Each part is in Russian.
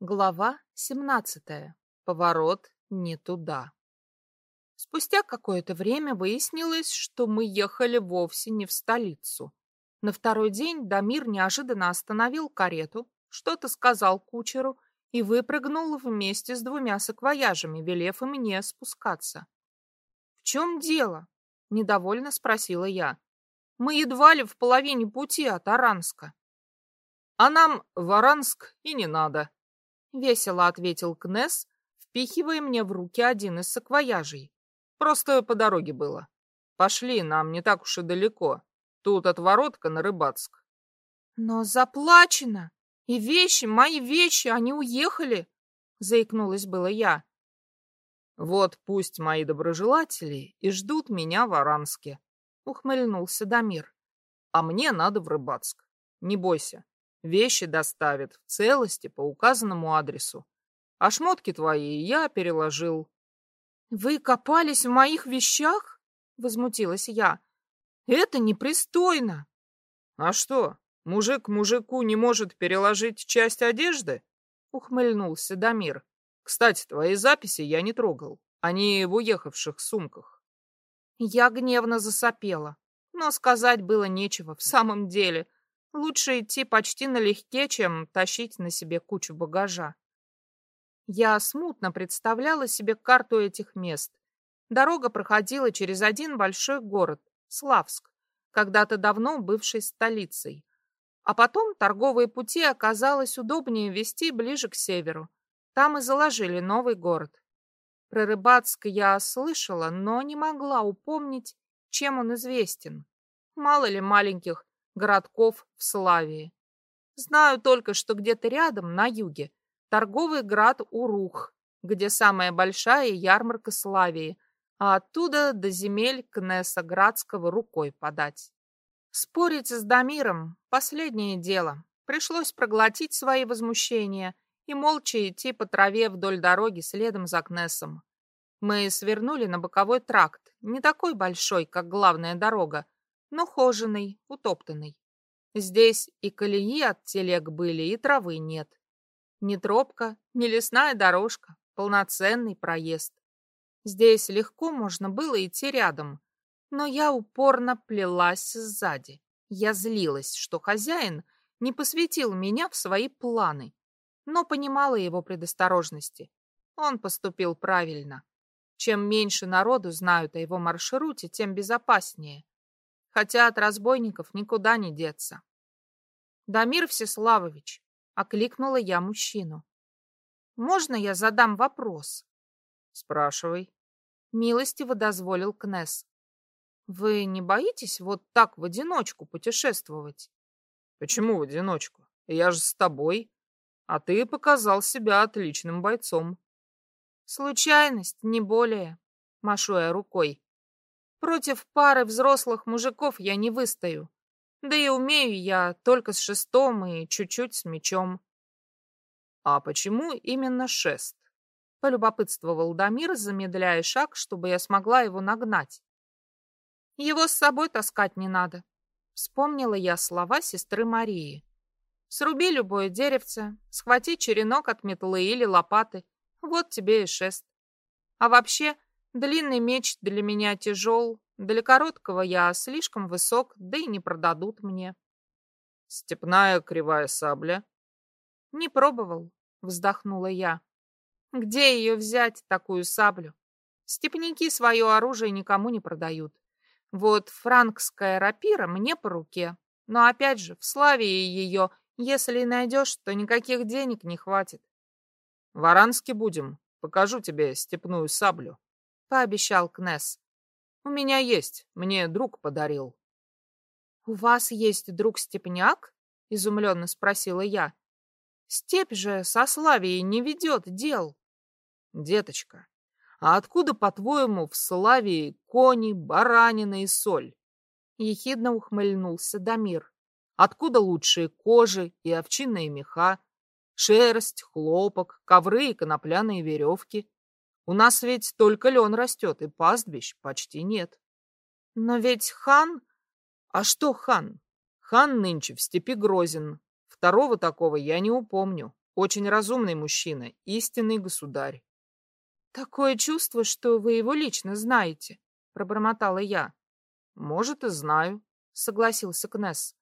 Глава 17. Поворот не туда. Спустя какое-то время выяснилось, что мы ехали вовсе не в столицу. На второй день Дамир неожиданно остановил карету, что-то сказал кучеру и выпрыгнул вместе с двумя саквояжами, велев и мне спускаться. «В чем дело?» — недовольно спросила я. «Мы едва ли в половине пути от Аранска». «А нам в Аранск и не надо», Весело ответил Кнесс, впихивая мне в руки один из саквояжей. Просто по дороге было. Пошли, нам не так уж и далеко. Тут отворотка на Рыбацк. Но заплачено. И вещи, мои вещи, они уехали. Заикнулась было я. Вот пусть мои доброжелатели и ждут меня в Аранске. Ухмыльнулся Дамир. А мне надо в Рыбацк. Не бойся, Вещи доставят в целости по указанному адресу. А шмотки твои я переложил. — Вы копались в моих вещах? — возмутилась я. — Это непристойно. — А что, мужик мужику не может переложить часть одежды? — ухмыльнулся Дамир. — Кстати, твои записи я не трогал. Они в уехавших сумках. Я гневно засопела, но сказать было нечего в самом деле — Лучше идти почти налегке, чем тащить на себе кучу багажа. Я смутно представляла себе карту этих мест. Дорога проходила через один большой город, Славск, когда-то давно бывший столицей. А потом торговые пути оказалось удобнее вести ближе к северу. Там и заложили новый город. Про Рыбацк я слышала, но не могла упомнить, чем он известен. Мало ли маленьких городков в Славии. Знаю только, что где-то рядом, на юге, торговый град Урух, где самая большая ярмарка Славии, а оттуда до земель Кнесса Градского рукой подать. Спорить с Дамиром — последнее дело. Пришлось проглотить свои возмущения и молча идти по траве вдоль дороги следом за Кнессом. Мы свернули на боковой тракт, не такой большой, как главная дорога, но хоженый, утоптанный. Здесь и колеи от телег были, и травы нет. Ни тропка, ни лесная дорожка, полноценный проезд. Здесь легко можно было идти рядом, но я упорно плелась сзади. Я злилась, что хозяин не посвятил меня в свои планы, но понимала его предосторожности. Он поступил правильно. Чем меньше народу знают о его маршруте, тем безопаснее хотя от разбойников никуда не деться. «Дамир Всеславович», — окликнула я мужчину. «Можно я задам вопрос?» «Спрашивай», — милостиво дозволил Кнесс. «Вы не боитесь вот так в одиночку путешествовать?» «Почему в одиночку? Я же с тобой, а ты показал себя отличным бойцом». «Случайность, не более», — машу я рукой. Против пары взрослых мужиков я не выстою. Да и умею я только с шестом и чуть-чуть с мечом. А почему именно шест? Полюбопытствовал Дамир, замедляя шаг, чтобы я смогла его нагнать. Его с собой таскать не надо. Вспомнила я слова сестры Марии. Сруби любое деревце, схвати черенок от метлы или лопаты. Вот тебе и шест. А вообще, Длинный меч для меня тяжел, для короткого я слишком высок, да и не продадут мне. Степная кривая сабля? Не пробовал, вздохнула я. Где ее взять, такую саблю? Степники свое оружие никому не продают. Вот франкская рапира мне по руке. Но опять же, в славе ее, если найдешь, то никаких денег не хватит. В Аранске будем. Покажу тебе степную саблю. — пообещал Кнесс. «У меня есть, мне друг подарил». «У вас есть друг-степняк?» — изумленно спросила я. «Степь же со Славией не ведет дел». «Деточка, а откуда, по-твоему, в Славии кони, баранина и соль?» Ехидно ухмыльнулся Дамир. «Откуда лучшие кожи и овчинные меха, шерсть, хлопок, ковры и конопляные веревки?» У нас ведь только лен растет, и пастбищ почти нет. Но ведь хан... А что хан? Хан нынче в степи грозен. Второго такого я не упомню. Очень разумный мужчина, истинный государь. Такое чувство, что вы его лично знаете, пробормотала я. Может, и знаю, согласился Кнесс.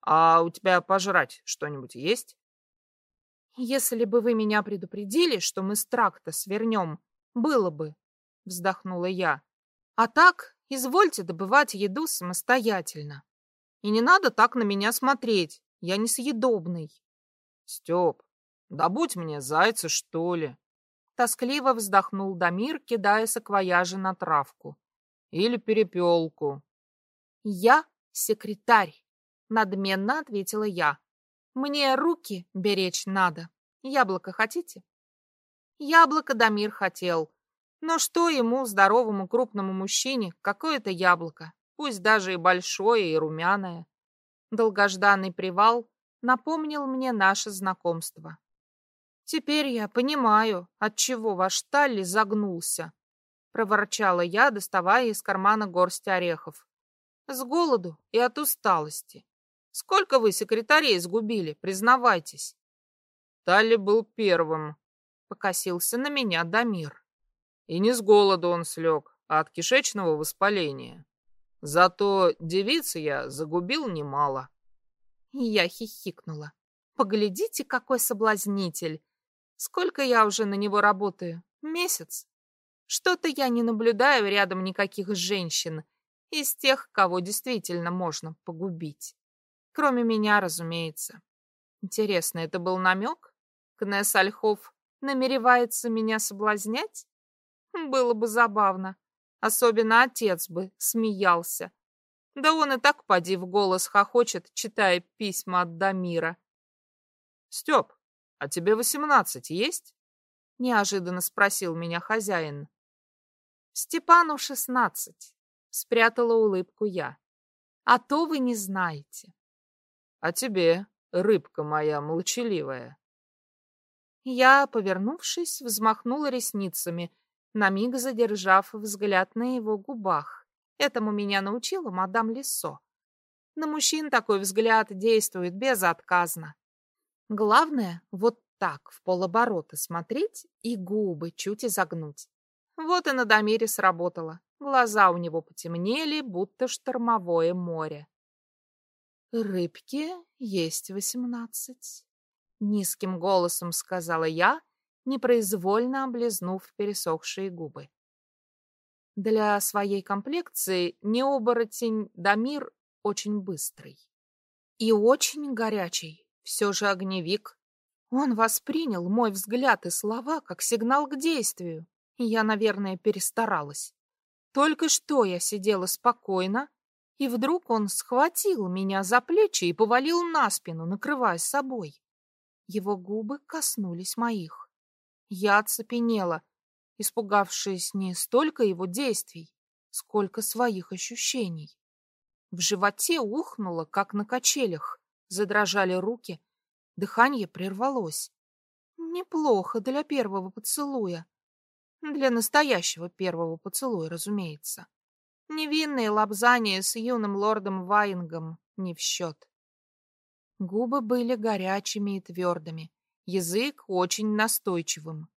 А у тебя пожрать что-нибудь есть? Если бы вы меня предупредили, что мы с тракта свернем, было бы, вздохнула я. А так, извольте добывать еду самостоятельно. И не надо так на меня смотреть, я несъедобный. Степ, добудь мне зайца, что ли. Тоскливо вздохнул Дамир, кидая саквояжи на травку. Или перепелку. Я секретарь, надменно ответила я. Мне руки беречь надо. Яблоко хотите? Яблоко Дамир хотел. Но что ему, здоровому крупному мужчине, какое-то яблоко, пусть даже и большое, и румяное. Долгожданный привал напомнил мне наше знакомство. Теперь я понимаю, отчего ваш Талли загнулся, проворчала я, доставая из кармана горсть орехов. С голоду и от усталости. Сколько вы секретарей сгубили, признавайтесь. Талли был первым, покосился на меня Дамир. И не с голоду он слег, а от кишечного воспаления. Зато девицы я загубил немало. Я хихикнула. Поглядите, какой соблазнитель. Сколько я уже на него работаю? Месяц? Что-то я не наблюдаю рядом никаких женщин из тех, кого действительно можно погубить. Кроме меня, разумеется. Интересно, это был намек? Кнесс Ольхов намеревается меня соблазнять? Было бы забавно. Особенно отец бы смеялся. Да он и так, поди, в голос хохочет, читая письма от Дамира. Степ, «А тебе восемнадцать есть?» — неожиданно спросил меня хозяин. «Степану шестнадцать», — спрятала улыбку я. «А то вы не знаете». «А тебе, рыбка моя молчаливая?» Я, повернувшись, взмахнула ресницами, на миг задержав взгляд на его губах. Этому меня научила мадам Лиссо. На мужчин такой взгляд действует безотказно. Главное, вот так в полоборота смотреть и губы чуть изогнуть. Вот и на Дамире сработало. Глаза у него потемнели, будто штормовое море. «Рыбке есть восемнадцать», — низким голосом сказала я, непроизвольно облизнув пересохшие губы. Для своей комплекции необоротень Дамир очень быстрый и очень горячий все же огневик. Он воспринял мой взгляд и слова как сигнал к действию. Я, наверное, перестаралась. Только что я сидела спокойно, и вдруг он схватил меня за плечи и повалил на спину, накрывая собой. Его губы коснулись моих. Я оцепенела, испугавшись не столько его действий, сколько своих ощущений. В животе ухнуло, как на качелях. Задрожали руки, дыхание прервалось. Неплохо для первого поцелуя. Для настоящего первого поцелуя, разумеется. Невинные лапзания с юным лордом Ваингом не в счет. Губы были горячими и твердыми, язык очень настойчивым.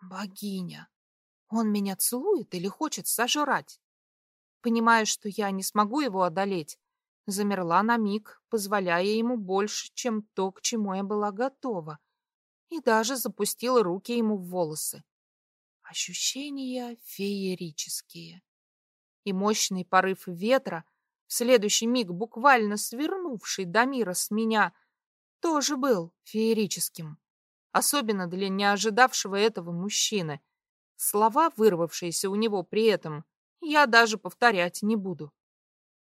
Богиня! Он меня целует или хочет сожрать? Понимая, что я не смогу его одолеть, замерла на миг, позволяя ему больше, чем то, к чему я была готова, и даже запустила руки ему в волосы. Ощущения феерические. И мощный порыв ветра, следующий миг буквально свернувший до мира с меня, тоже был феерическим. Особенно для неожидавшего этого мужчины. Слова, вырвавшиеся у него при этом, я даже повторять не буду.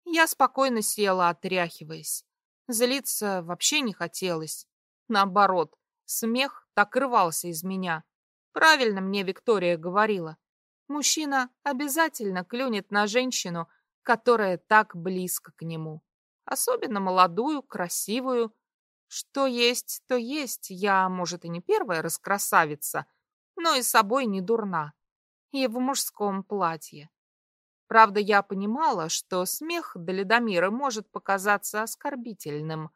Я спокойно села, отряхиваясь. Злиться вообще не хотелось. Наоборот, смех так рвался из меня. Правильно мне Виктория говорила. Мужчина обязательно клюнет на женщину, которая так близко к нему. Особенно молодую, красивую. Что есть, то есть. Я, может, и не первая раскрасавица, но и собой не дурна. И в мужском платье. Правда, я понимала, что смех для Дамира может показаться оскорбительным,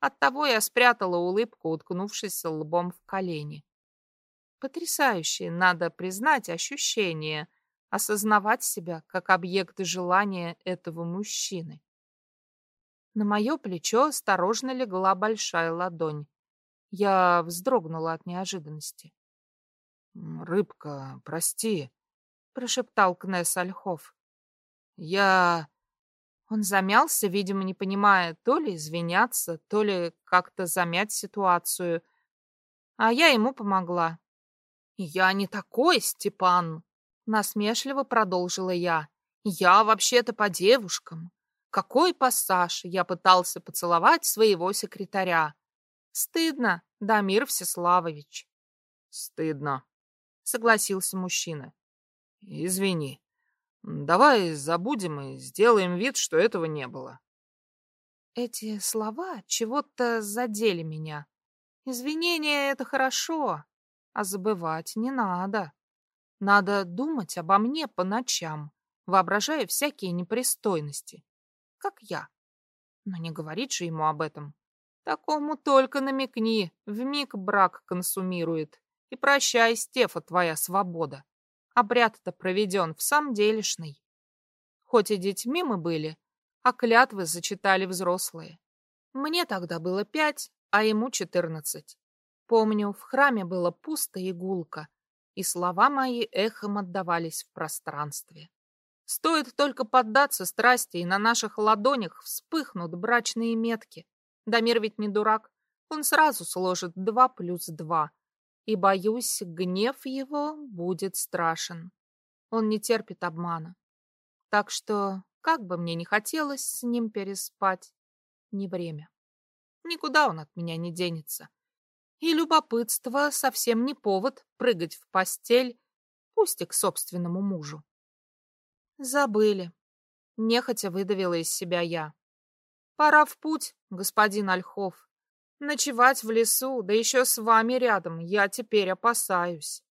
Оттого я спрятала улыбку, уткнувшись лбом в колени. Потрясающее, надо признать, ощущение осознавать себя как объект желания этого мужчины. На мое плечо осторожно легла большая ладонь. Я вздрогнула от неожиданности. «Рыбка, прости», — прошептал Кнесс Ольхов. «Я...» Он замялся, видимо, не понимая, то ли извиняться, то ли как-то замять ситуацию. А я ему помогла. «Я не такой, Степан!» — насмешливо продолжила я. «Я вообще-то по девушкам. Какой пассаж я пытался поцеловать своего секретаря. Стыдно, Дамир Всеславович». «Стыдно», — согласился мужчина. «Извини. Давай забудем и сделаем вид, что этого не было». Эти слова чего-то задели меня. Извинения — это хорошо, а забывать не надо. Надо думать обо мне по ночам, воображая всякие непристойности. Как я. Но не говорить же ему об этом. Такому только намекни, вмиг брак консумирует. И прощай, Стефа, твоя свобода. Обряд-то проведен в самом делешный. Хоть и детьми мы были, а клятвы зачитали взрослые. Мне тогда было пять, а ему четырнадцать. Помню, в храме было пусто и гулко, и слова мои эхом отдавались в пространстве. Стоит только поддаться страсти, и на наших ладонях вспыхнут брачные метки. Дамир ведь не дурак, он сразу сложит два плюс два, и, боюсь, гнев его будет страшен. Он не терпит обмана. Так что, как бы мне ни хотелось с ним переспать, не время. Никуда он от меня не денется. И любопытство совсем не повод прыгать в постель, пусть и к собственному мужу. Забыли. Нехотя выдавила из себя я. Пора в путь, господин Ольхов. Ночевать в лесу, да еще с вами рядом, я теперь опасаюсь.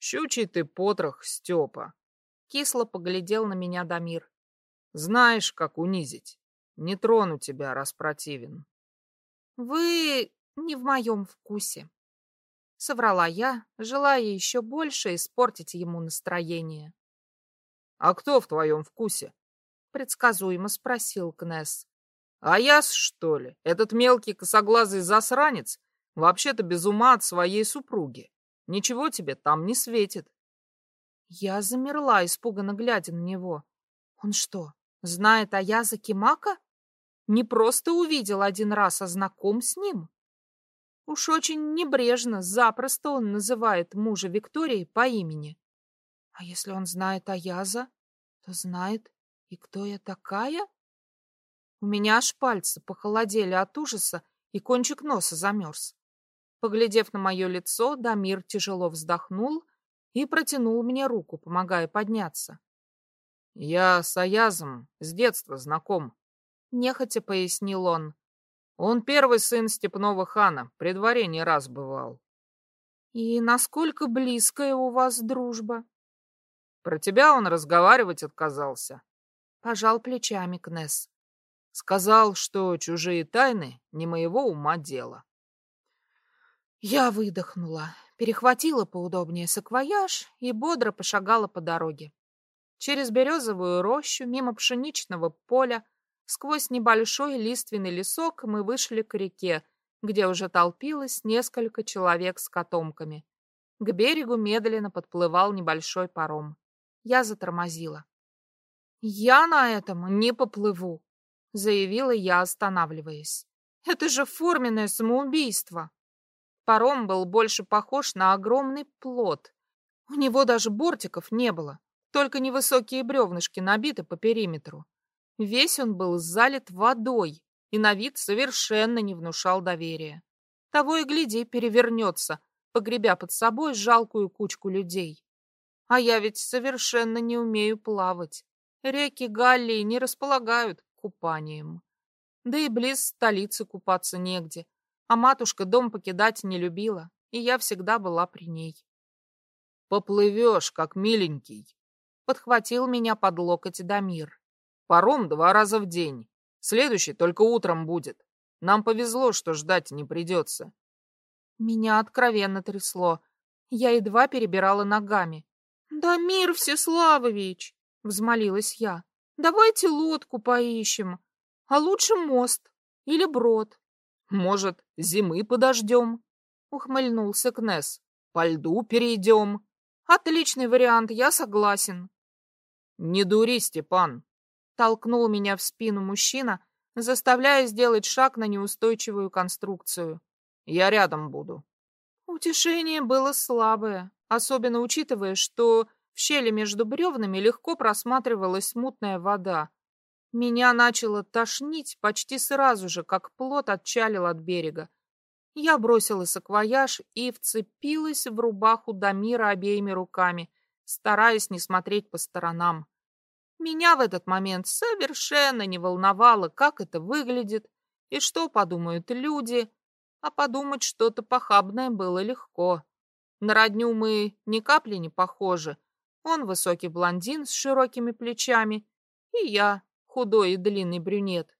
Щучий ты потрох, Степа. Кисло поглядел на меня Дамир. Знаешь, как унизить. Не трону тебя, раз противен. Вы не в моем вкусе. Соврала я, желая еще больше испортить ему настроение. — А кто в твоем вкусе? — предсказуемо спросил Кнесс. — А яс, что ли? Этот мелкий косоглазый засранец вообще-то без ума от своей супруги. Ничего тебе там не светит. Я замерла, испуганно глядя на него. Он что, знает о языке Мака? Не просто увидел один раз, а знаком с ним? Уж очень небрежно, запросто он называет мужа Виктории по имени. А если он знает Аяза, то знает и кто я такая? У меня аж пальцы похолодели от ужаса, и кончик носа замерз. Поглядев на мое лицо, Дамир тяжело вздохнул и протянул мне руку, помогая подняться. — Я с Аязом с детства знаком, — нехотя пояснил он. Он первый сын степного хана, при дворе не раз бывал. И насколько близкая у вас дружба? Про тебя он разговаривать отказался. Пожал плечами Кнесс. Сказал, что чужие тайны не моего ума дело. Я выдохнула, перехватила поудобнее саквояж и бодро пошагала по дороге. Через березовую рощу, мимо пшеничного поля, Сквозь небольшой лиственный лесок мы вышли к реке, где уже толпилось несколько человек с котомками. К берегу медленно подплывал небольшой паром. Я затормозила. «Я на этом не поплыву», — заявила я, останавливаясь. «Это же форменное самоубийство». Паром был больше похож на огромный плот. У него даже бортиков не было, только невысокие бревнышки набиты по периметру. Весь он был залит водой и на вид совершенно не внушал доверия. Того и гляди, перевернется, погребя под собой жалкую кучку людей. А я ведь совершенно не умею плавать. Реки Галлии не располагают купанием. Да и близ столицы купаться негде. А матушка дом покидать не любила, и я всегда была при ней. «Поплывешь, как миленький», — подхватил меня под локоть Дамир. Паром два раза в день. Следующий только утром будет. Нам повезло, что ждать не придется. Меня откровенно трясло. Я едва перебирала ногами. «Да мир Всеславович!» — взмолилась я. «Давайте лодку поищем, а лучше мост или брод». «Может, зимы подождем?» — ухмыльнулся Кнесс. «По льду перейдем». «Отличный вариант, я согласен». «Не дури, Степан!» — толкнул меня в спину мужчина, заставляя сделать шаг на неустойчивую конструкцию. «Я рядом буду». Утешение было слабое, особенно учитывая, что в щели между бревнами легко просматривалась мутная вода. Меня начало тошнить почти сразу же, как плот отчалил от берега. Я бросила саквояж и вцепилась в рубаху Дамира обеими руками, стараясь не смотреть по сторонам. Меня в этот момент совершенно не волновало, как это выглядит и что подумают люди, а подумать что-то похабное было легко. На родню мы ни капли не похожи. Он высокий блондин с широкими плечами, и я худой и длинный брюнет.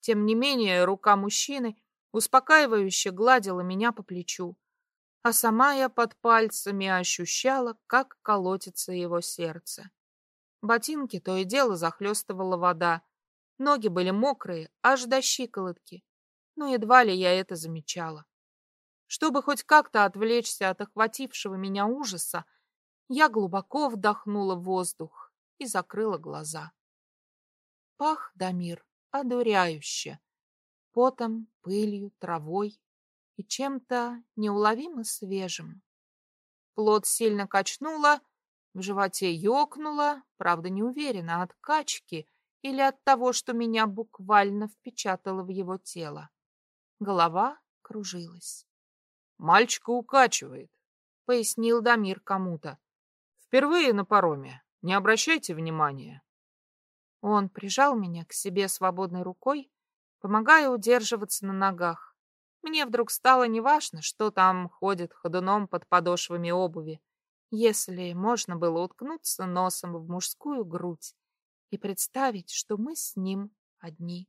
Тем не менее, рука мужчины успокаивающе гладила меня по плечу, а сама я под пальцами ощущала, как колотится его сердце. Ботинки то и дело захлестывала вода. Ноги были мокрые, аж до щиколотки. Но едва ли я это замечала. Чтобы хоть как-то отвлечься от охватившего меня ужаса, я глубоко вдохнула воздух и закрыла глаза. Пах Дамир одуряюще, потом, пылью, травой и чем-то неуловимо свежим. Плод сильно качнуло, в животе ёкнуло, правда, не уверена, от качки или от того, что меня буквально впечатало в его тело. Голова кружилась. «Мальчика укачивает», — пояснил Дамир кому-то. «Впервые на пароме. Не обращайте внимания». Он прижал меня к себе свободной рукой, помогая удерживаться на ногах. Мне вдруг стало неважно, что там ходит ходуном под подошвами обуви если можно было уткнуться носом в мужскую грудь и представить, что мы с ним одни.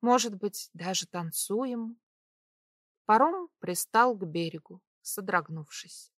Может быть, даже танцуем. Паром пристал к берегу, содрогнувшись.